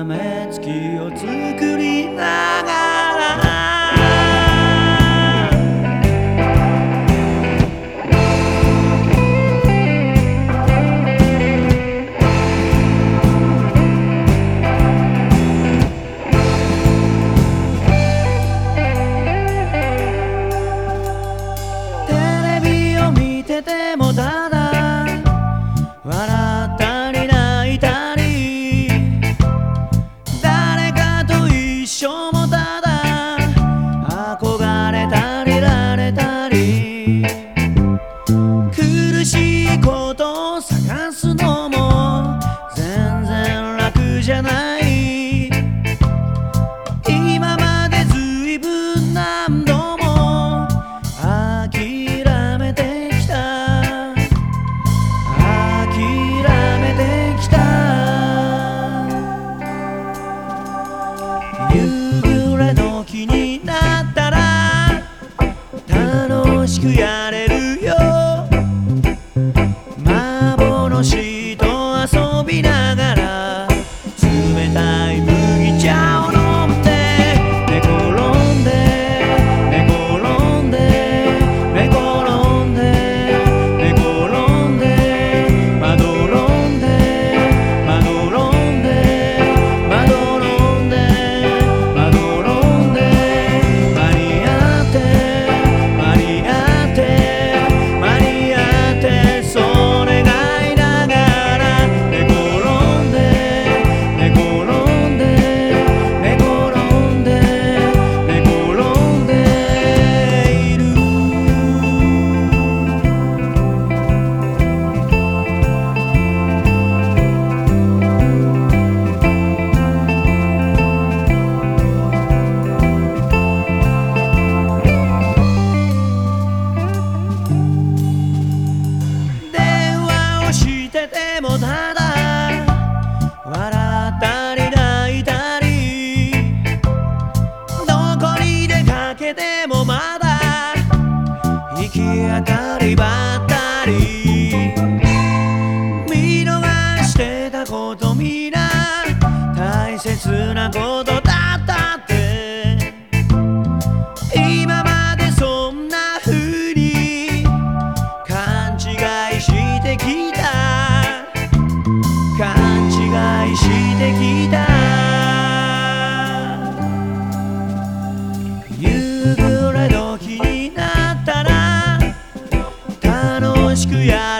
Amen. 楽しくや 上がればくやる